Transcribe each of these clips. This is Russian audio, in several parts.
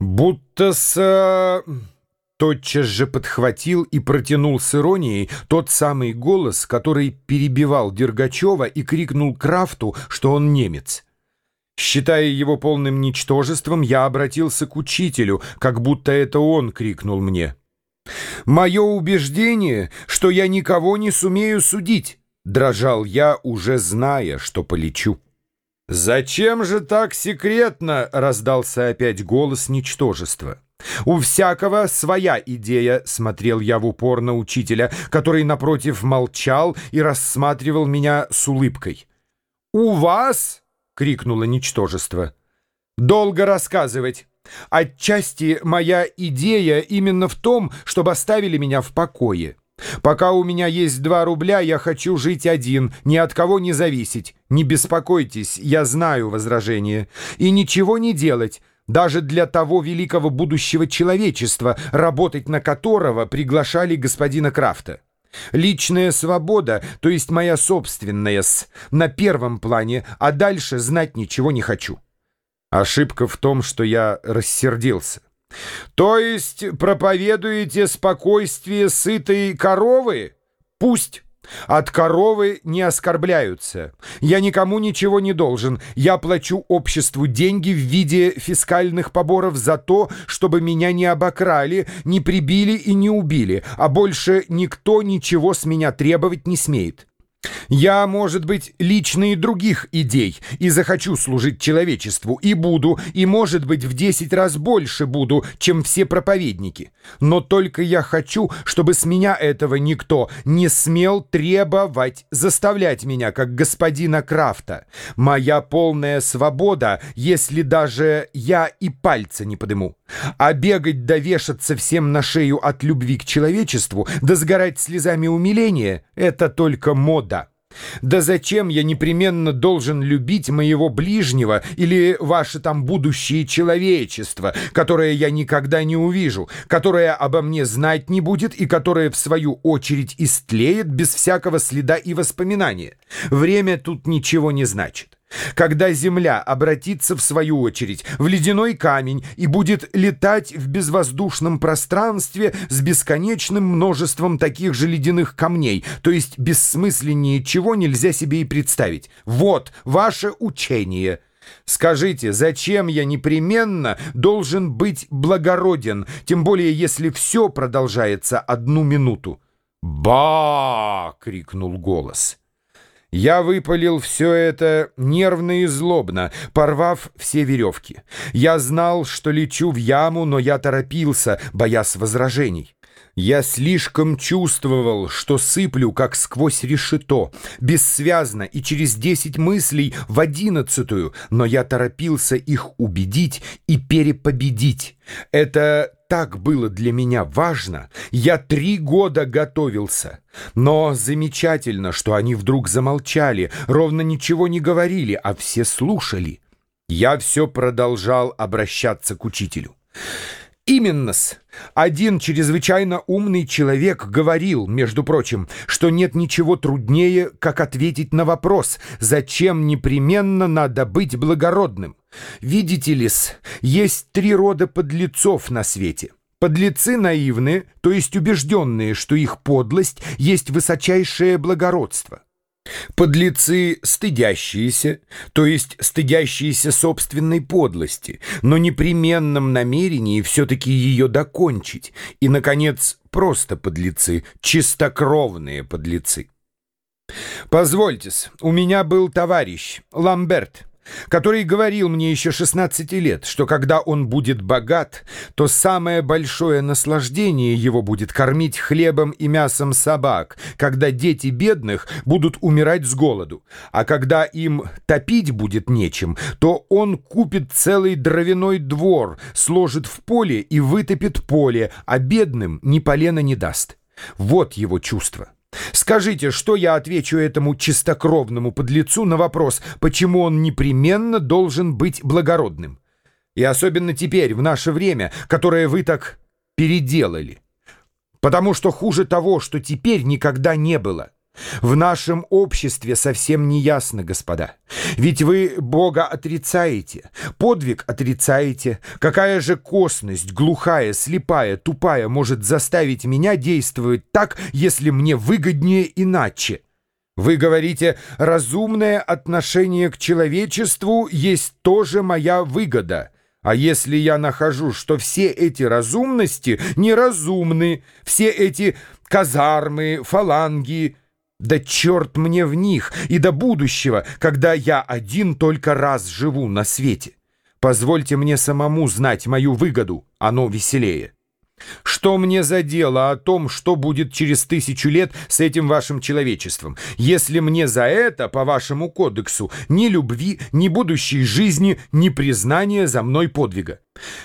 Будто с... э, Тотчас же подхватил и протянул с иронией тот самый голос, который перебивал Дергачева и крикнул Крафту, что он немец. Считая его полным ничтожеством, я обратился к учителю, как будто это он крикнул мне. «Мое убеждение, что я никого не сумею судить», — дрожал я, уже зная, что полечу. «Зачем же так секретно?» — раздался опять голос ничтожества. «У всякого своя идея», — смотрел я в упор на учителя, который, напротив, молчал и рассматривал меня с улыбкой. «У вас?» — крикнуло ничтожество. «Долго рассказывать. Отчасти моя идея именно в том, чтобы оставили меня в покое. Пока у меня есть два рубля, я хочу жить один, ни от кого не зависеть. Не беспокойтесь, я знаю возражение. И ничего не делать, даже для того великого будущего человечества, работать на которого приглашали господина Крафта. Личная свобода, то есть моя собственная, с, на первом плане, а дальше знать ничего не хочу. Ошибка в том, что я рассердился. То есть проповедуете спокойствие сытой коровы? Пусть. От коровы не оскорбляются. Я никому ничего не должен. Я плачу обществу деньги в виде фискальных поборов за то, чтобы меня не обокрали, не прибили и не убили, а больше никто ничего с меня требовать не смеет. Я, может быть, лично и других идей, и захочу служить человечеству, и буду, и, может быть, в десять раз больше буду, чем все проповедники. Но только я хочу, чтобы с меня этого никто не смел требовать, заставлять меня, как господина Крафта. Моя полная свобода, если даже я и пальца не подыму. А бегать да вешаться всем на шею от любви к человечеству, да сгорать слезами умиления — это только мода. Да зачем я непременно должен любить моего ближнего или ваше там будущее человечество, которое я никогда не увижу, которое обо мне знать не будет и которое, в свою очередь, истлеет без всякого следа и воспоминания? Время тут ничего не значит. Когда Земля обратится, в свою очередь, в ледяной камень и будет летать в безвоздушном пространстве с бесконечным множеством таких же ледяных камней, то есть бессмысленнее чего нельзя себе и представить. Вот ваше учение. Скажите, зачем я непременно должен быть благороден, тем более если все продолжается одну минуту? «Ба!» — крикнул голос. Я выпалил все это нервно и злобно, порвав все веревки. Я знал, что лечу в яму, но я торопился, боясь возражений. Я слишком чувствовал, что сыплю, как сквозь решето, бессвязно и через десять мыслей в одиннадцатую, но я торопился их убедить и перепобедить. Это так было для меня важно. Я три года готовился. Но замечательно, что они вдруг замолчали, ровно ничего не говорили, а все слушали. Я все продолжал обращаться к учителю. Именно-с. Один чрезвычайно умный человек говорил, между прочим, что нет ничего труднее, как ответить на вопрос, зачем непременно надо быть благородным. Видите ли-с, есть три рода подлецов на свете. Подлецы наивные, то есть убежденные, что их подлость есть высочайшее благородство. Подлецы стыдящиеся, то есть стыдящиеся собственной подлости, но непременном намерении все-таки ее докончить. И, наконец, просто подлецы, чистокровные подлецы. Позвольтесь, у меня был товарищ, Ламберт, который говорил мне еще 16 лет, что когда он будет богат, то самое большое наслаждение его будет кормить хлебом и мясом собак, когда дети бедных будут умирать с голоду, а когда им топить будет нечем, то он купит целый дровяной двор, сложит в поле и вытопит поле, а бедным ни полена не даст. Вот его чувство. Скажите, что я отвечу этому чистокровному подлецу на вопрос, почему он непременно должен быть благородным? И особенно теперь, в наше время, которое вы так переделали. Потому что хуже того, что теперь никогда не было. В нашем обществе совсем не ясно, господа. Ведь вы Бога отрицаете, подвиг отрицаете. Какая же косность, глухая, слепая, тупая может заставить меня действовать так, если мне выгоднее иначе? Вы говорите, разумное отношение к человечеству есть тоже моя выгода. А если я нахожу, что все эти разумности неразумны, все эти казармы, фаланги, да черт мне в них и до будущего, когда я один только раз живу на свете. Позвольте мне самому знать мою выгоду, оно веселее. Что мне за дело о том, что будет через тысячу лет с этим вашим человечеством, если мне за это, по вашему кодексу, ни любви, ни будущей жизни, ни признания за мной подвига?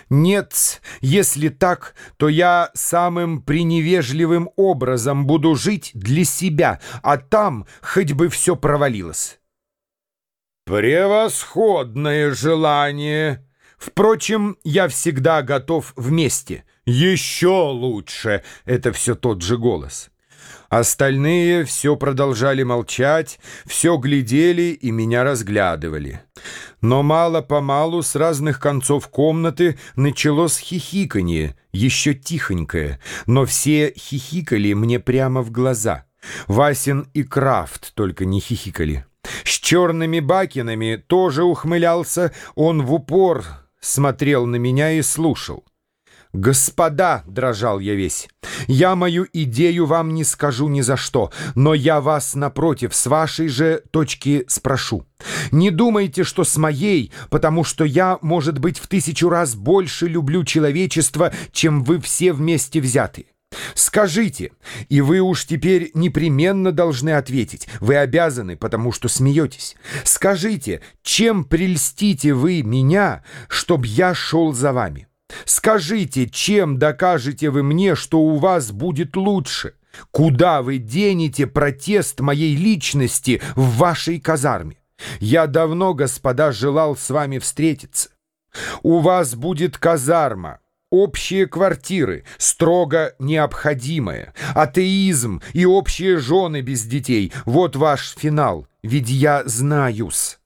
Нет, если так, то я самым преневежливым образом буду жить для себя, а там хоть бы все провалилось. Превосходное желание! Впрочем, я всегда готов вместе — «Еще лучше!» — это все тот же голос. Остальные все продолжали молчать, все глядели и меня разглядывали. Но мало-помалу с разных концов комнаты началось хихиканье, еще тихонькое, но все хихикали мне прямо в глаза. Васин и Крафт только не хихикали. С черными бакинами тоже ухмылялся, он в упор смотрел на меня и слушал. «Господа!» — дрожал я весь. «Я мою идею вам не скажу ни за что, но я вас, напротив, с вашей же точки спрошу. Не думайте, что с моей, потому что я, может быть, в тысячу раз больше люблю человечество, чем вы все вместе взяты. Скажите, и вы уж теперь непременно должны ответить. Вы обязаны, потому что смеетесь. Скажите, чем прельстите вы меня, чтоб я шел за вами?» Скажите, чем докажете вы мне, что у вас будет лучше? Куда вы денете протест моей личности в вашей казарме? Я давно, господа, желал с вами встретиться. У вас будет казарма, общие квартиры, строго необходимое, атеизм и общие жены без детей. Вот ваш финал, ведь я знаюсь.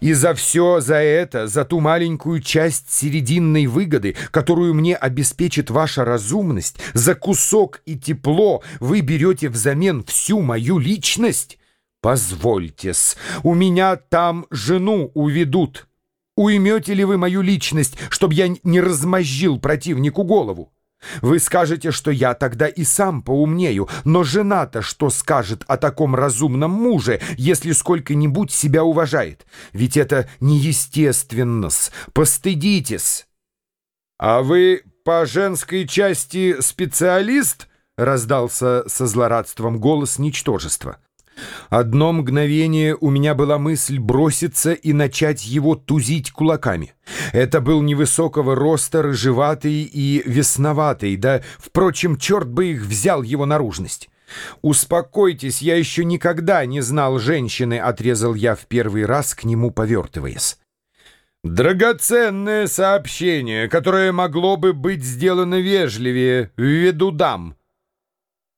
И за все за это, за ту маленькую часть серединной выгоды, которую мне обеспечит ваша разумность, за кусок и тепло вы берете взамен всю мою личность? Позвольте-с, у меня там жену уведут. Уймете ли вы мою личность, чтобы я не размозжил противнику голову? Вы скажете, что я тогда и сам поумнею, но жена-то что скажет о таком разумном муже, если сколько-нибудь себя уважает? Ведь это неестественно-с. Постыдитесь. А вы по женской части специалист? Раздался со злорадством голос ничтожества. Одно мгновение у меня была мысль броситься и начать его тузить кулаками. Это был невысокого роста, рыжеватый и весноватый, да, впрочем, черт бы их взял его наружность. «Успокойтесь, я еще никогда не знал женщины», — отрезал я в первый раз к нему повертываясь. «Драгоценное сообщение, которое могло бы быть сделано вежливее, ввиду дам»,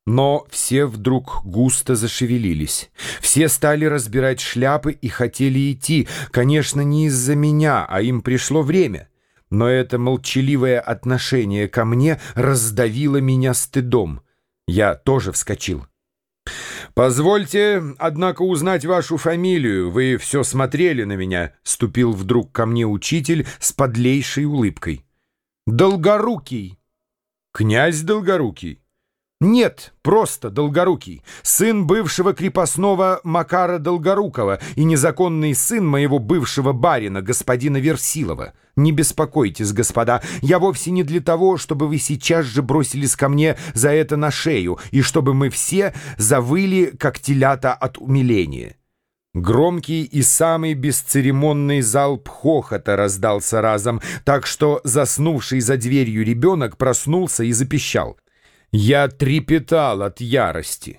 но все вдруг густо зашевелились. Все стали разбирать шляпы и хотели идти. Конечно, не из-за меня, а им пришло время. Но это молчаливое отношение ко мне раздавило меня стыдом. Я тоже вскочил. «Позвольте, однако, узнать вашу фамилию. Вы все смотрели на меня», — ступил вдруг ко мне учитель с подлейшей улыбкой. «Долгорукий». «Князь Долгорукий». Нет, просто Долгорукий, сын бывшего крепостного Макара Долгорукова и незаконный сын моего бывшего барина, господина Версилова. Не беспокойтесь, господа, я вовсе не для того, чтобы вы сейчас же бросились ко мне за это на шею и чтобы мы все завыли, как телята от умиления». Громкий и самый бесцеремонный залп хохота раздался разом, так что заснувший за дверью ребенок проснулся и запищал. Я трепетал от ярости.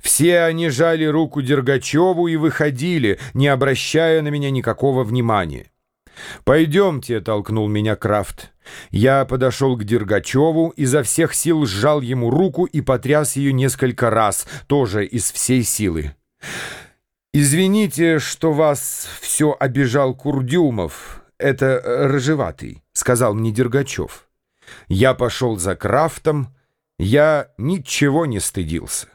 Все они жали руку Дергачеву и выходили, не обращая на меня никакого внимания. «Пойдемте», — толкнул меня Крафт. Я подошел к Дергачеву, изо всех сил сжал ему руку и потряс ее несколько раз, тоже из всей силы. «Извините, что вас все обижал Курдюмов, это рыжеватый», — сказал мне Дергачев. Я пошел за Крафтом, я ничего не стыдился.